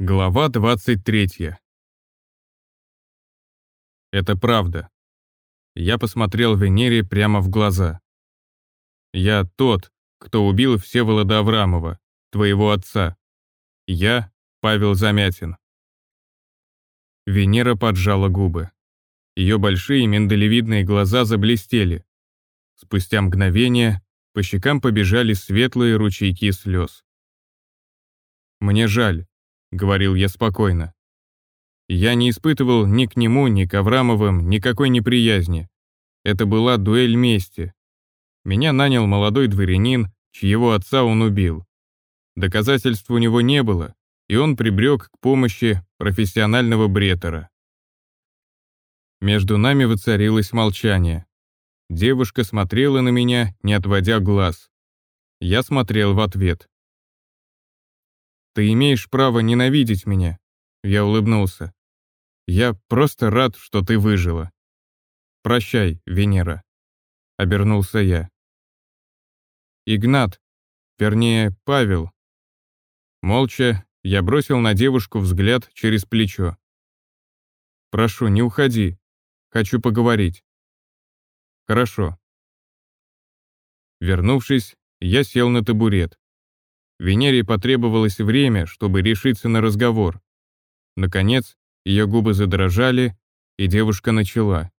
Глава 23. Это правда. Я посмотрел Венере прямо в глаза. Я тот, кто убил Всеволода Аврамова, твоего отца. Я Павел Замятин. Венера поджала губы. Ее большие миндалевидные глаза заблестели. Спустя мгновение по щекам побежали светлые ручейки слез. Мне жаль, — говорил я спокойно. Я не испытывал ни к нему, ни к Аврамовым никакой неприязни. Это была дуэль мести. Меня нанял молодой дворянин, чьего отца он убил. Доказательств у него не было, и он прибрег к помощи профессионального бретера. Между нами воцарилось молчание. Девушка смотрела на меня, не отводя глаз. Я смотрел в ответ. Ты имеешь право ненавидеть меня. Я улыбнулся. Я просто рад, что ты выжила. Прощай, Венера. Обернулся я. Игнат, вернее, Павел. Молча, я бросил на девушку взгляд через плечо. «Прошу, не уходи. Хочу поговорить». «Хорошо». Вернувшись, я сел на табурет. Венере потребовалось время, чтобы решиться на разговор. Наконец, ее губы задрожали, и девушка начала.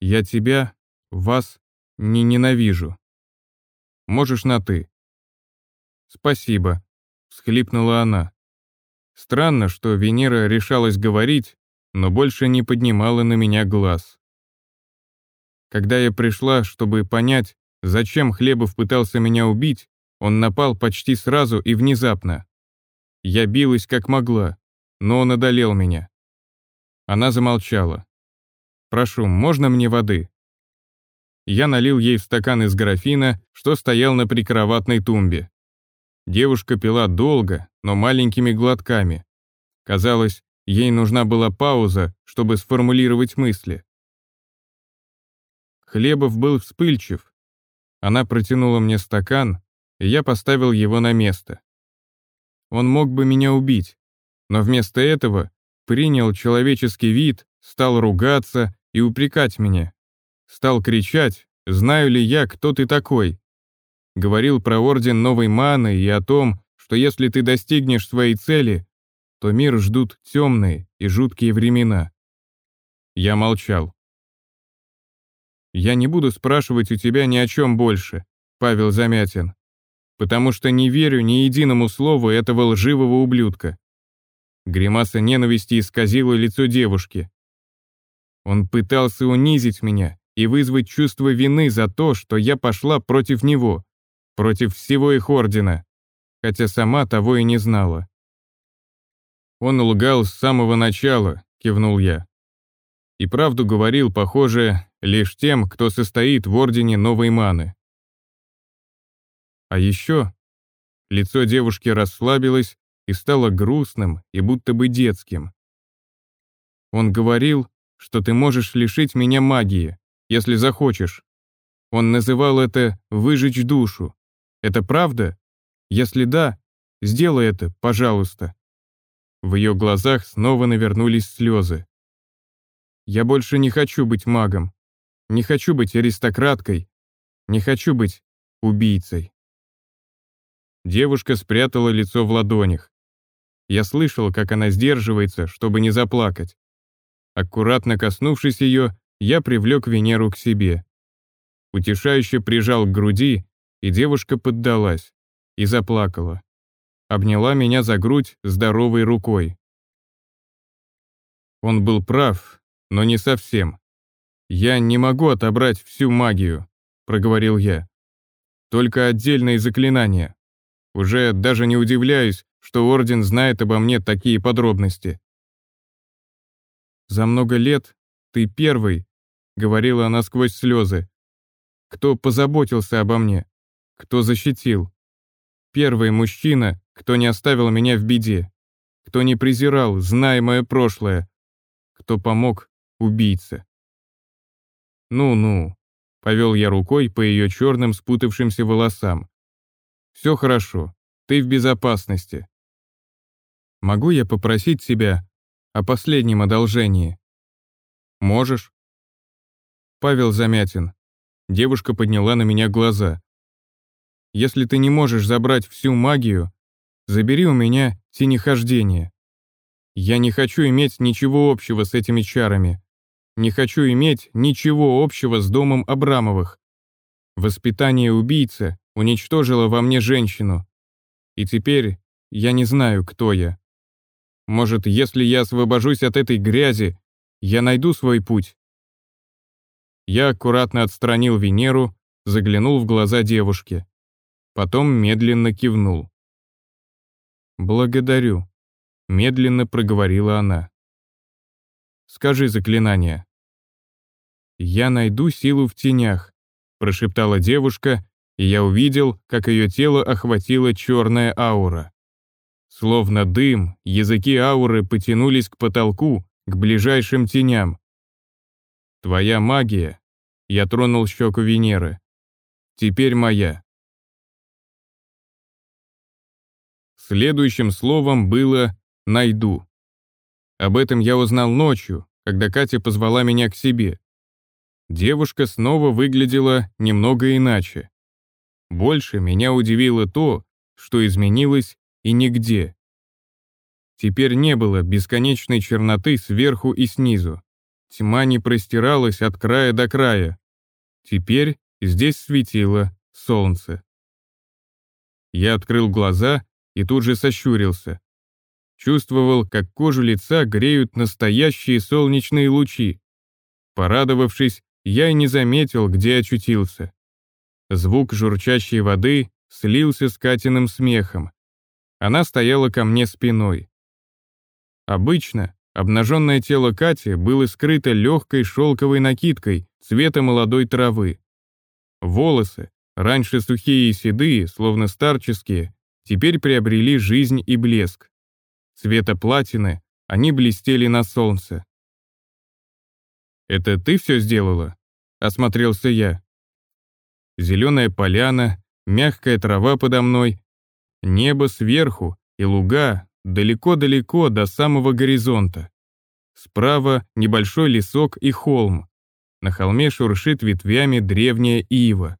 «Я тебя, вас, не ненавижу. Можешь на «ты». «Спасибо», — всхлипнула она. Странно, что Венера решалась говорить, но больше не поднимала на меня глаз. Когда я пришла, чтобы понять, зачем Хлебов пытался меня убить, он напал почти сразу и внезапно. Я билась как могла, но он одолел меня. Она замолчала. «Прошу, можно мне воды?» Я налил ей стакан из графина, что стоял на прикроватной тумбе. Девушка пила долго, но маленькими глотками. Казалось, ей нужна была пауза, чтобы сформулировать мысли. Хлебов был вспыльчив. Она протянула мне стакан, и я поставил его на место. Он мог бы меня убить, но вместо этого принял человеческий вид, стал ругаться и упрекать меня. Стал кричать, знаю ли я, кто ты такой. Говорил про орден новой маны и о том, что если ты достигнешь своей цели, то мир ждут темные и жуткие времена. Я молчал. «Я не буду спрашивать у тебя ни о чем больше, Павел Замятин потому что не верю ни единому слову этого лживого ублюдка. Гримаса ненависти исказила лицо девушки. Он пытался унизить меня и вызвать чувство вины за то, что я пошла против него, против всего их ордена, хотя сама того и не знала. Он лгал с самого начала, кивнул я. И правду говорил, похоже, лишь тем, кто состоит в ордене новой маны. А еще лицо девушки расслабилось и стало грустным и будто бы детским. Он говорил, что ты можешь лишить меня магии, если захочешь. Он называл это «выжечь душу». Это правда? Если да, сделай это, пожалуйста. В ее глазах снова навернулись слезы. Я больше не хочу быть магом. Не хочу быть аристократкой. Не хочу быть убийцей. Девушка спрятала лицо в ладонях. Я слышал, как она сдерживается, чтобы не заплакать. Аккуратно коснувшись ее, я привлек Венеру к себе. Утешающе прижал к груди, и девушка поддалась. И заплакала. Обняла меня за грудь здоровой рукой. Он был прав, но не совсем. «Я не могу отобрать всю магию», — проговорил я. «Только отдельные заклинания. Уже даже не удивляюсь, что Орден знает обо мне такие подробности. «За много лет ты первый», — говорила она сквозь слезы, «кто позаботился обо мне, кто защитил. Первый мужчина, кто не оставил меня в беде, кто не презирал, зная мое прошлое, кто помог убийце». «Ну-ну», — повел я рукой по ее черным спутавшимся волосам. Все хорошо, ты в безопасности. могу я попросить тебя о последнем одолжении?» «Можешь». Павел Замятин. Девушка подняла на меня глаза. «Если ты не можешь забрать всю магию, забери у меня тенехождение. Я не хочу иметь ничего общего с этими чарами. Не хочу иметь ничего общего с домом Абрамовых. Воспитание убийцы уничтожило во мне женщину. И теперь я не знаю, кто я. Может, если я освобожусь от этой грязи, я найду свой путь? Я аккуратно отстранил Венеру, заглянул в глаза девушки. Потом медленно кивнул. «Благодарю», — медленно проговорила она. «Скажи заклинание». «Я найду силу в тенях», — прошептала девушка, и я увидел, как ее тело охватила черная аура. Словно дым, языки ауры потянулись к потолку, к ближайшим теням. «Твоя магия», — я тронул щеку Венеры, — «теперь моя». Следующим словом было «найду». Об этом я узнал ночью, когда Катя позвала меня к себе. Девушка снова выглядела немного иначе. Больше меня удивило то, что изменилось и нигде. Теперь не было бесконечной черноты сверху и снизу. Тьма не простиралась от края до края. Теперь здесь светило солнце. Я открыл глаза и тут же сощурился. Чувствовал, как кожу лица греют настоящие солнечные лучи. Порадовавшись, я и не заметил, где очутился. Звук журчащей воды слился с Катиным смехом. Она стояла ко мне спиной. Обычно обнаженное тело Кати было скрыто легкой шелковой накидкой цвета молодой травы. Волосы, раньше сухие и седые, словно старческие, теперь приобрели жизнь и блеск. Цвета платины, они блестели на солнце. «Это ты все сделала?» — осмотрелся я зеленая поляна, мягкая трава подо мной, небо сверху и луга далеко-далеко до самого горизонта. Справа небольшой лесок и холм. На холме шуршит ветвями древняя ива.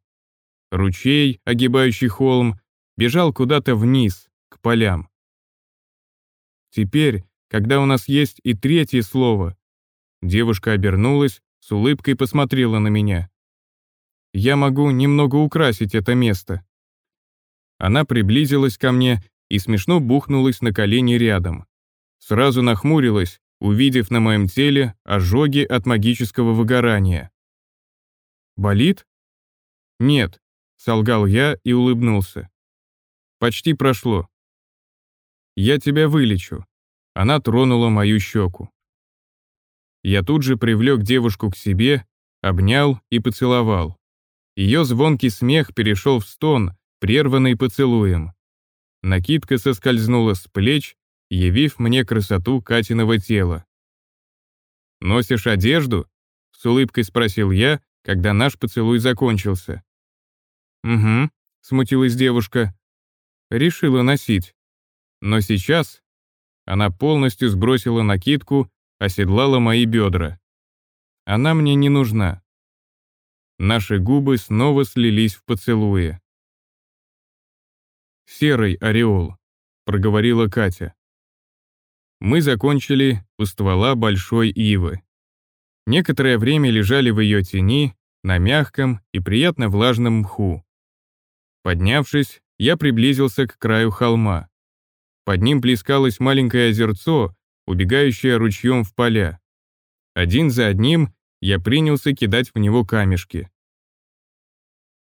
Ручей, огибающий холм, бежал куда-то вниз, к полям. Теперь, когда у нас есть и третье слово, девушка обернулась, с улыбкой посмотрела на меня я могу немного украсить это место». Она приблизилась ко мне и смешно бухнулась на колени рядом. Сразу нахмурилась, увидев на моем теле ожоги от магического выгорания. «Болит?» «Нет», — солгал я и улыбнулся. «Почти прошло». «Я тебя вылечу». Она тронула мою щеку. Я тут же привлек девушку к себе, обнял и поцеловал. Ее звонкий смех перешел в стон, прерванный поцелуем. Накидка соскользнула с плеч, явив мне красоту Катиного тела. «Носишь одежду?» — с улыбкой спросил я, когда наш поцелуй закончился. «Угу», — смутилась девушка. «Решила носить. Но сейчас...» Она полностью сбросила накидку, оседлала мои бедра. «Она мне не нужна. Наши губы снова слились в поцелуе. «Серый ореол», — проговорила Катя. Мы закончили у ствола большой ивы. Некоторое время лежали в ее тени, на мягком и приятно влажном мху. Поднявшись, я приблизился к краю холма. Под ним плескалось маленькое озерцо, убегающее ручьем в поля. Один за одним я принялся кидать в него камешки.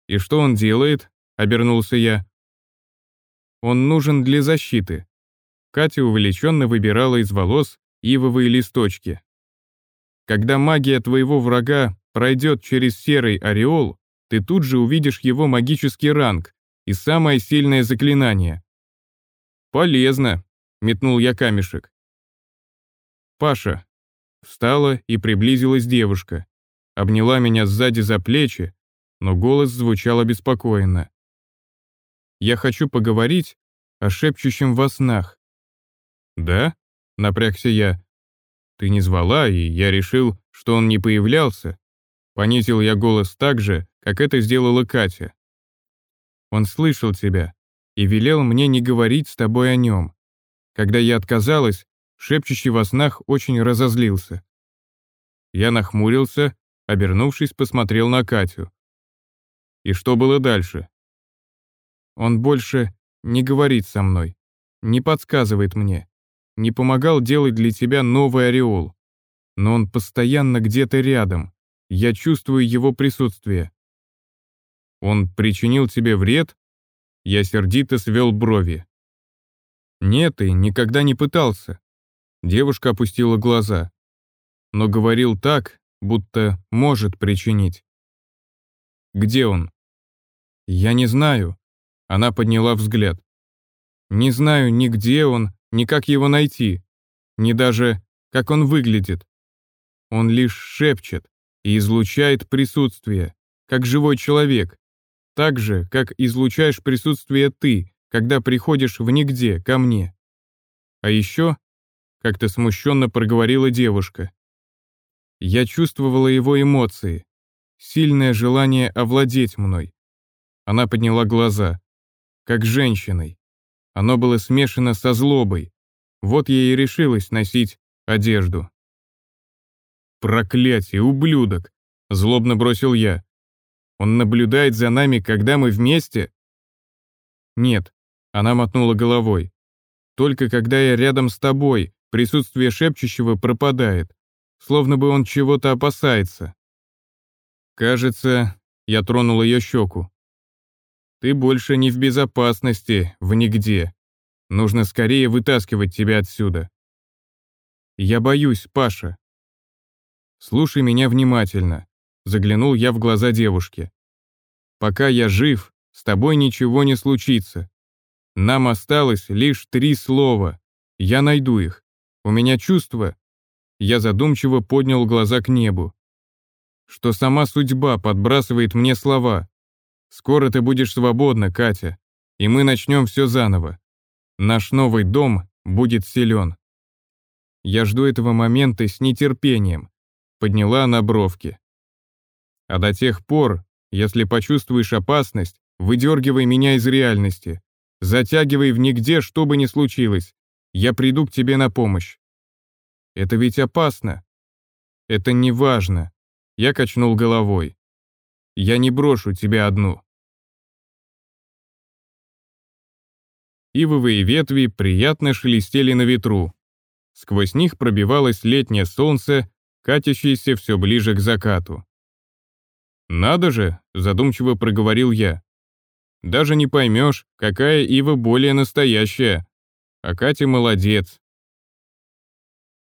«И что он делает?» — обернулся я. «Он нужен для защиты». Катя увлеченно выбирала из волос ивовые листочки. «Когда магия твоего врага пройдет через серый ореол, ты тут же увидишь его магический ранг и самое сильное заклинание». «Полезно», — метнул я камешек. «Паша, Встала и приблизилась девушка. Обняла меня сзади за плечи, но голос звучал обеспокоенно. «Я хочу поговорить о шепчущем во снах». «Да?» — напрягся я. «Ты не звала, и я решил, что он не появлялся». Понизил я голос так же, как это сделала Катя. «Он слышал тебя и велел мне не говорить с тобой о нем. Когда я отказалась, шепчущий во снах очень разозлился. Я нахмурился, обернувшись, посмотрел на Катю. И что было дальше? Он больше не говорит со мной, не подсказывает мне, не помогал делать для тебя новый ореол. Но он постоянно где-то рядом, я чувствую его присутствие. Он причинил тебе вред? Я сердито свел брови. Нет, и никогда не пытался. Девушка опустила глаза. Но говорил так, будто может причинить. Где он? Я не знаю. Она подняла взгляд. Не знаю ни где он, ни как его найти, ни даже как он выглядит. Он лишь шепчет и излучает присутствие, как живой человек, так же, как излучаешь присутствие ты, когда приходишь в нигде ко мне. А еще, как-то смущенно проговорила девушка, я чувствовала его эмоции, сильное желание овладеть мной. Она подняла глаза, как женщиной. Оно было смешано со злобой. Вот я и решилась носить одежду. «Проклятие, ублюдок!» — злобно бросил я. «Он наблюдает за нами, когда мы вместе?» «Нет», — она мотнула головой. «Только когда я рядом с тобой, присутствие шепчущего пропадает словно бы он чего-то опасается. Кажется, я тронул ее щеку. Ты больше не в безопасности, в нигде. Нужно скорее вытаскивать тебя отсюда. Я боюсь, Паша. Слушай меня внимательно. Заглянул я в глаза девушки. Пока я жив, с тобой ничего не случится. Нам осталось лишь три слова. Я найду их. У меня чувство, я задумчиво поднял глаза к небу. Что сама судьба подбрасывает мне слова. Скоро ты будешь свободна, Катя, и мы начнем все заново. Наш новый дом будет силен. Я жду этого момента с нетерпением. Подняла она бровки. А до тех пор, если почувствуешь опасность, выдергивай меня из реальности. Затягивай в нигде, что бы ни случилось. Я приду к тебе на помощь. Это ведь опасно. Это не важно. Я качнул головой. Я не брошу тебя одну. Ивовые ветви приятно шелестели на ветру. Сквозь них пробивалось летнее солнце, катящееся все ближе к закату. «Надо же», — задумчиво проговорил я. «Даже не поймешь, какая ива более настоящая. А Катя молодец,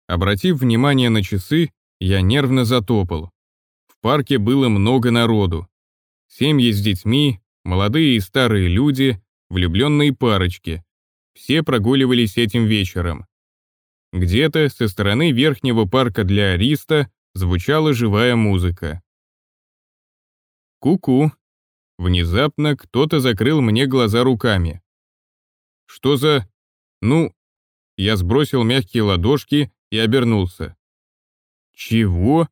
Обратив внимание на часы, я нервно затопал. В парке было много народу. Семьи с детьми, молодые и старые люди, влюбленные парочки. Все прогуливались этим вечером. Где-то со стороны верхнего парка для Ариста звучала живая музыка. Ку-ку. Внезапно кто-то закрыл мне глаза руками. Что за... Ну... Я сбросил мягкие ладошки и обернулся. «Чего?»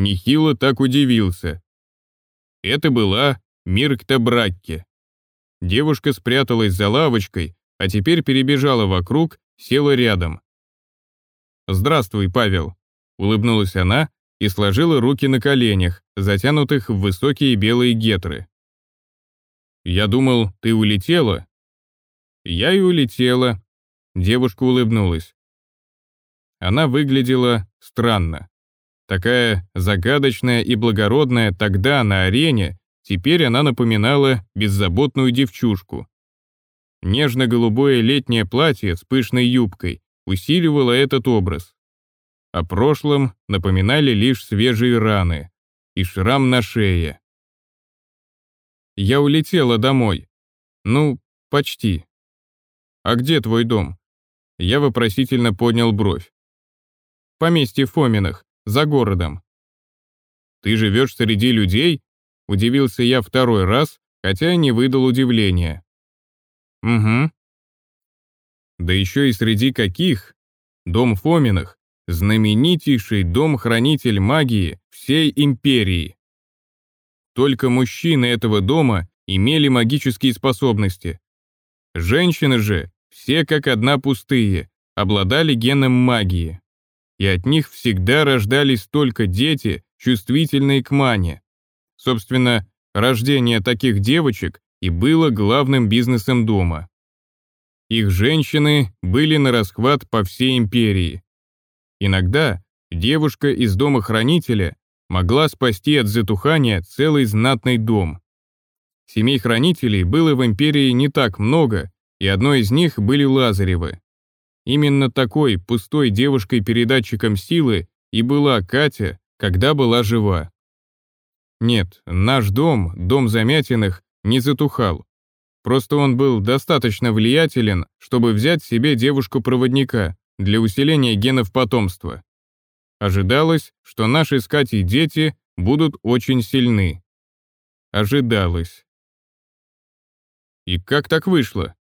Нехило так удивился. Это была Миркта Бракке. Девушка спряталась за лавочкой, а теперь перебежала вокруг, села рядом. «Здравствуй, Павел», — улыбнулась она и сложила руки на коленях, затянутых в высокие белые гетры. «Я думал, ты улетела?» «Я и улетела», — девушка улыбнулась. Она выглядела странно. Такая загадочная и благородная тогда на арене, теперь она напоминала беззаботную девчушку. Нежно-голубое летнее платье с пышной юбкой усиливало этот образ. О прошлом напоминали лишь свежие раны и шрам на шее. Я улетела домой. Ну, почти. А где твой дом? Я вопросительно поднял бровь поместье Фоминых, за городом. «Ты живешь среди людей?» — удивился я второй раз, хотя не выдал удивления. «Угу». Да еще и среди каких? Дом Фоминых – знаменитейший дом-хранитель магии всей империи. Только мужчины этого дома имели магические способности. Женщины же, все как одна пустые, обладали геном магии. И от них всегда рождались только дети, чувствительные к мане. Собственно, рождение таких девочек и было главным бизнесом дома. Их женщины были на расхват по всей империи. Иногда девушка из дома хранителя могла спасти от затухания целый знатный дом. Семей хранителей было в империи не так много, и одной из них были Лазаревы. Именно такой пустой девушкой-передатчиком силы и была Катя, когда была жива. Нет, наш дом, дом Замятиных, не затухал. Просто он был достаточно влиятелен, чтобы взять себе девушку-проводника для усиления генов потомства. Ожидалось, что наши с Катей дети будут очень сильны. Ожидалось. И как так вышло?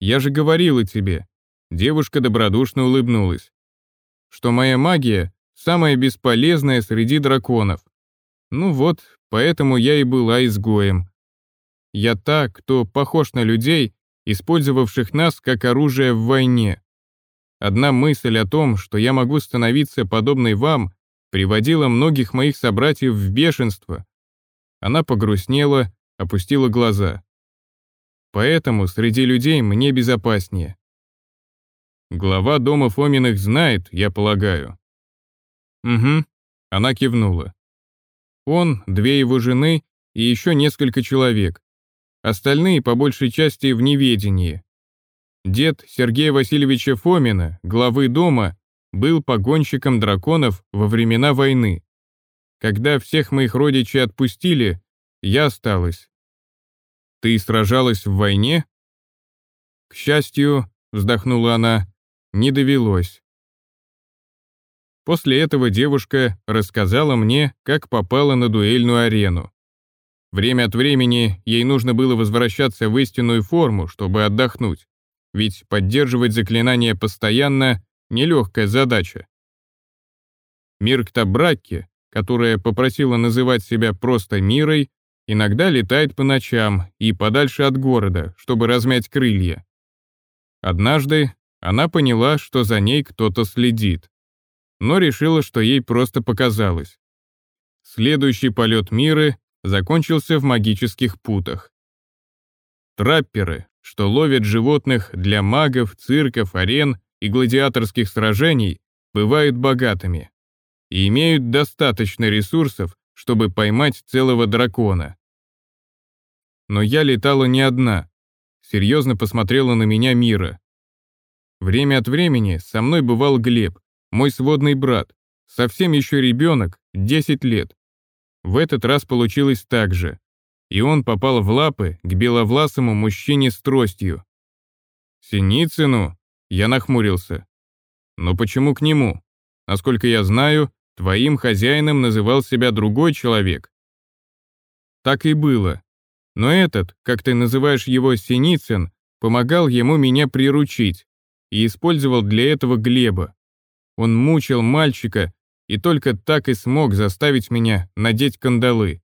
Я же говорила тебе. Девушка добродушно улыбнулась. Что моя магия самая бесполезная среди драконов. Ну вот, поэтому я и была изгоем. Я та, кто похож на людей, использовавших нас как оружие в войне. Одна мысль о том, что я могу становиться подобной вам, приводила многих моих собратьев в бешенство. Она погрустнела, опустила глаза. Поэтому среди людей мне безопаснее. Глава дома Фоминых знает, я полагаю. Угу, она кивнула. Он, две его жены и еще несколько человек. Остальные, по большей части, в неведении. Дед Сергея Васильевича Фомина, главы дома, был погонщиком драконов во времена войны. Когда всех моих родичей отпустили, я осталась. Ты сражалась в войне? К счастью, вздохнула она, не довелось. После этого девушка рассказала мне, как попала на дуэльную арену. Время от времени ей нужно было возвращаться в истинную форму, чтобы отдохнуть, ведь поддерживать заклинание постоянно — нелегкая задача. Миркта Бракки, которая попросила называть себя просто Мирой, иногда летает по ночам и подальше от города, чтобы размять крылья. Однажды она поняла, что за ней кто-то следит, но решила, что ей просто показалось. Следующий полет Миры закончился в магических путах. Трапперы, что ловят животных для магов, цирков, арен и гладиаторских сражений, бывают богатыми и имеют достаточно ресурсов, чтобы поймать целого дракона. Но я летала не одна, серьезно посмотрела на меня Мира. Время от времени со мной бывал Глеб, мой сводный брат, совсем еще ребенок, 10 лет. В этот раз получилось так же, и он попал в лапы к беловласому мужчине с тростью. «Синицыну?» Я нахмурился. «Но почему к нему? Насколько я знаю, твоим хозяином называл себя другой человек». Так и было. Но этот, как ты называешь его Синицын, помогал ему меня приручить и использовал для этого Глеба. Он мучил мальчика, и только так и смог заставить меня надеть кандалы.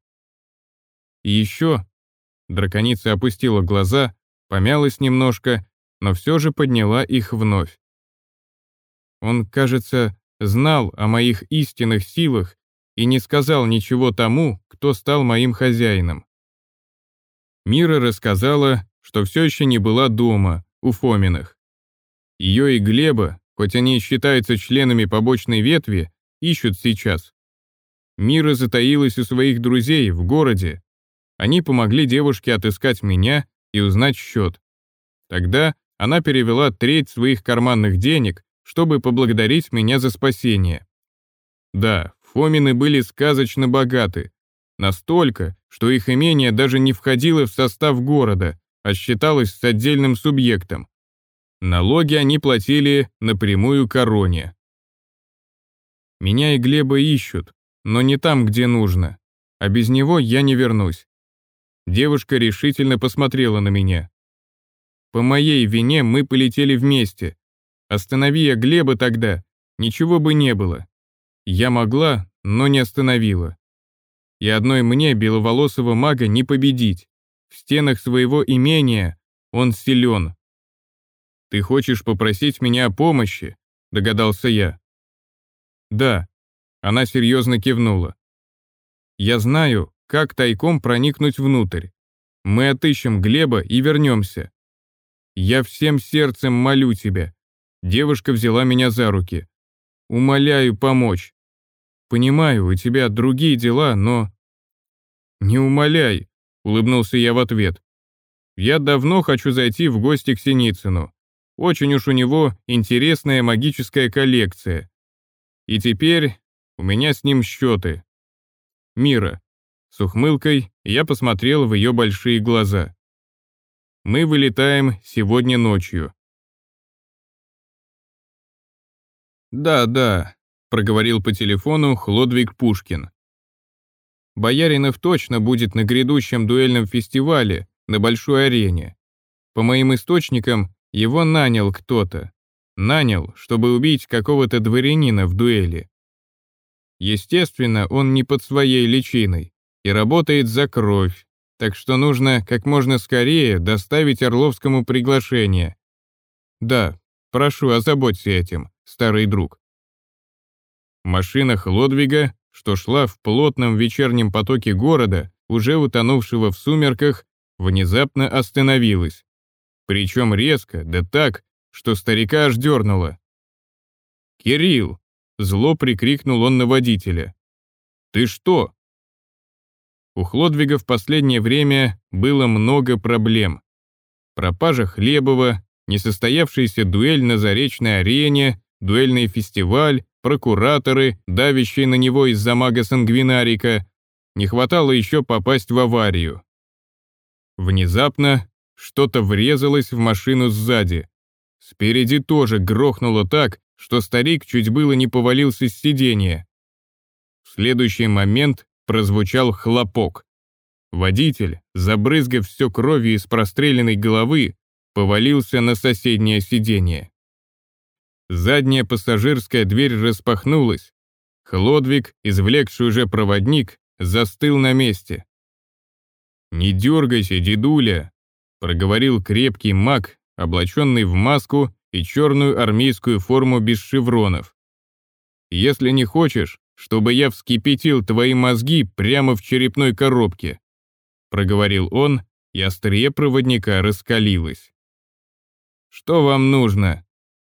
И еще... Драконица опустила глаза, помялась немножко, но все же подняла их вновь. Он, кажется, знал о моих истинных силах и не сказал ничего тому, кто стал моим хозяином. Мира рассказала, что все еще не была дома, у Фоминых. Ее и Глеба, хоть они считаются членами побочной ветви, ищут сейчас. Мира затаилась у своих друзей в городе. Они помогли девушке отыскать меня и узнать счет. Тогда она перевела треть своих карманных денег, чтобы поблагодарить меня за спасение. Да, Фомины были сказочно богаты. Настолько, что их имение даже не входило в состав города, а считалось с отдельным субъектом. Налоги они платили напрямую короне. Меня и Глеба ищут, но не там, где нужно. А без него я не вернусь. Девушка решительно посмотрела на меня. По моей вине мы полетели вместе. Останови я Глеба тогда, ничего бы не было. Я могла, но не остановила. И одной мне, беловолосого мага, не победить. В стенах своего имения он силен. «Ты хочешь попросить меня о помощи?» — догадался я. «Да», — она серьезно кивнула. «Я знаю, как тайком проникнуть внутрь. Мы отыщем Глеба и вернемся. Я всем сердцем молю тебя». Девушка взяла меня за руки. «Умоляю помочь. Понимаю, у тебя другие дела, но...» «Не умоляй», — улыбнулся я в ответ. «Я давно хочу зайти в гости к Синицыну. Очень уж у него интересная магическая коллекция. И теперь у меня с ним счеты. Мира. С ухмылкой я посмотрел в ее большие глаза. Мы вылетаем сегодня ночью. «Да, да», — проговорил по телефону Хлодвиг Пушкин. «Бояринов точно будет на грядущем дуэльном фестивале на Большой арене. По моим источникам, его нанял кто-то. Нанял, чтобы убить какого-то дворянина в дуэли. Естественно, он не под своей личиной и работает за кровь, так что нужно как можно скорее доставить Орловскому приглашение. Да, прошу, озаботься этим, старый друг. Машина Хлодвига, что шла в плотном вечернем потоке города, уже утонувшего в сумерках, внезапно остановилась. Причем резко, да так, что старика аж дернуло. «Кирилл!» — зло прикрикнул он на водителя. «Ты что?» У Хлодвига в последнее время было много проблем. Пропажа Хлебова, несостоявшаяся дуэль на Заречной арене, дуэльный фестиваль, прокураторы, давящие на него из-за мага-сангвинарика. Не хватало еще попасть в аварию. Внезапно что-то врезалось в машину сзади. Спереди тоже грохнуло так, что старик чуть было не повалился с сиденья. В следующий момент прозвучал хлопок. Водитель, забрызгав все кровью из простреленной головы, повалился на соседнее сиденье. Задняя пассажирская дверь распахнулась. Хлодвиг, извлекший уже проводник, застыл на месте. «Не дергайся, дедуля!» Проговорил крепкий маг, облаченный в маску и черную армейскую форму без шевронов. «Если не хочешь, чтобы я вскипятил твои мозги прямо в черепной коробке», проговорил он, и острие проводника раскалилось. «Что вам нужно?»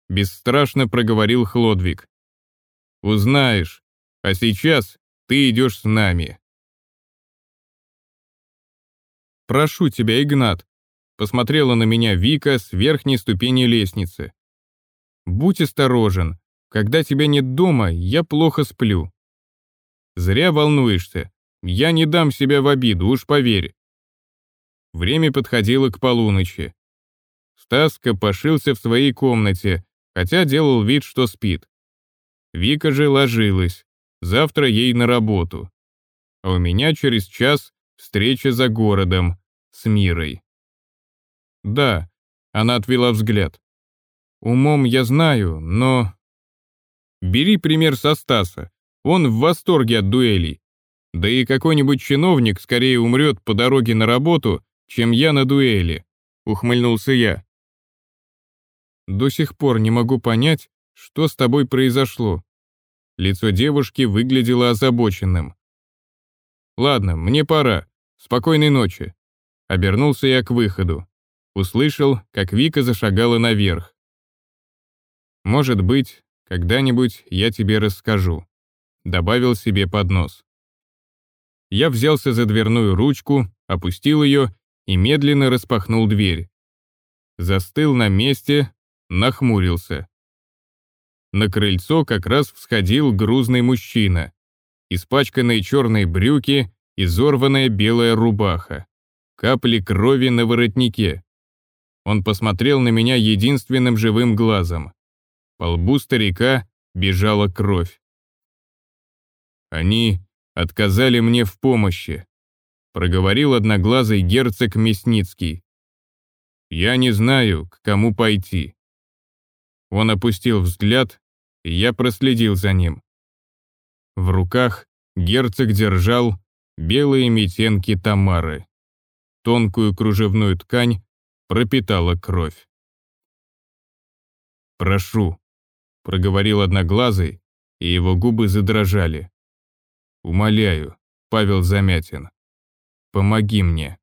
бесстрашно проговорил Хлодвиг. «Узнаешь, а сейчас ты идешь с нами». «Прошу тебя, Игнат, Посмотрела на меня Вика с верхней ступени лестницы. «Будь осторожен. Когда тебя нет дома, я плохо сплю». «Зря волнуешься. Я не дам себя в обиду, уж поверь». Время подходило к полуночи. Стас копошился в своей комнате, хотя делал вид, что спит. Вика же ложилась. Завтра ей на работу. А у меня через час встреча за городом с Мирой. Да, она отвела взгляд. Умом я знаю, но... Бери пример со Стаса. Он в восторге от дуэлей. Да и какой-нибудь чиновник скорее умрет по дороге на работу, чем я на дуэли, ухмыльнулся я. До сих пор не могу понять, что с тобой произошло. Лицо девушки выглядело озабоченным. Ладно, мне пора. Спокойной ночи. Обернулся я к выходу. Услышал, как Вика зашагала наверх. «Может быть, когда-нибудь я тебе расскажу», — добавил себе под нос. Я взялся за дверную ручку, опустил ее и медленно распахнул дверь. Застыл на месте, нахмурился. На крыльцо как раз всходил грузный мужчина. Испачканные черные брюки, изорванная белая рубаха. Капли крови на воротнике. Он посмотрел на меня единственным живым глазом. По лбу старика бежала кровь. Они отказали мне в помощи, проговорил одноглазый герцог Мясницкий. Я не знаю, к кому пойти». Он опустил взгляд, и я проследил за ним. В руках герцог держал белые метенки Тамары. Тонкую кружевную ткань пропитала кровь. «Прошу», — проговорил Одноглазый, и его губы задрожали. «Умоляю, Павел Замятин, помоги мне».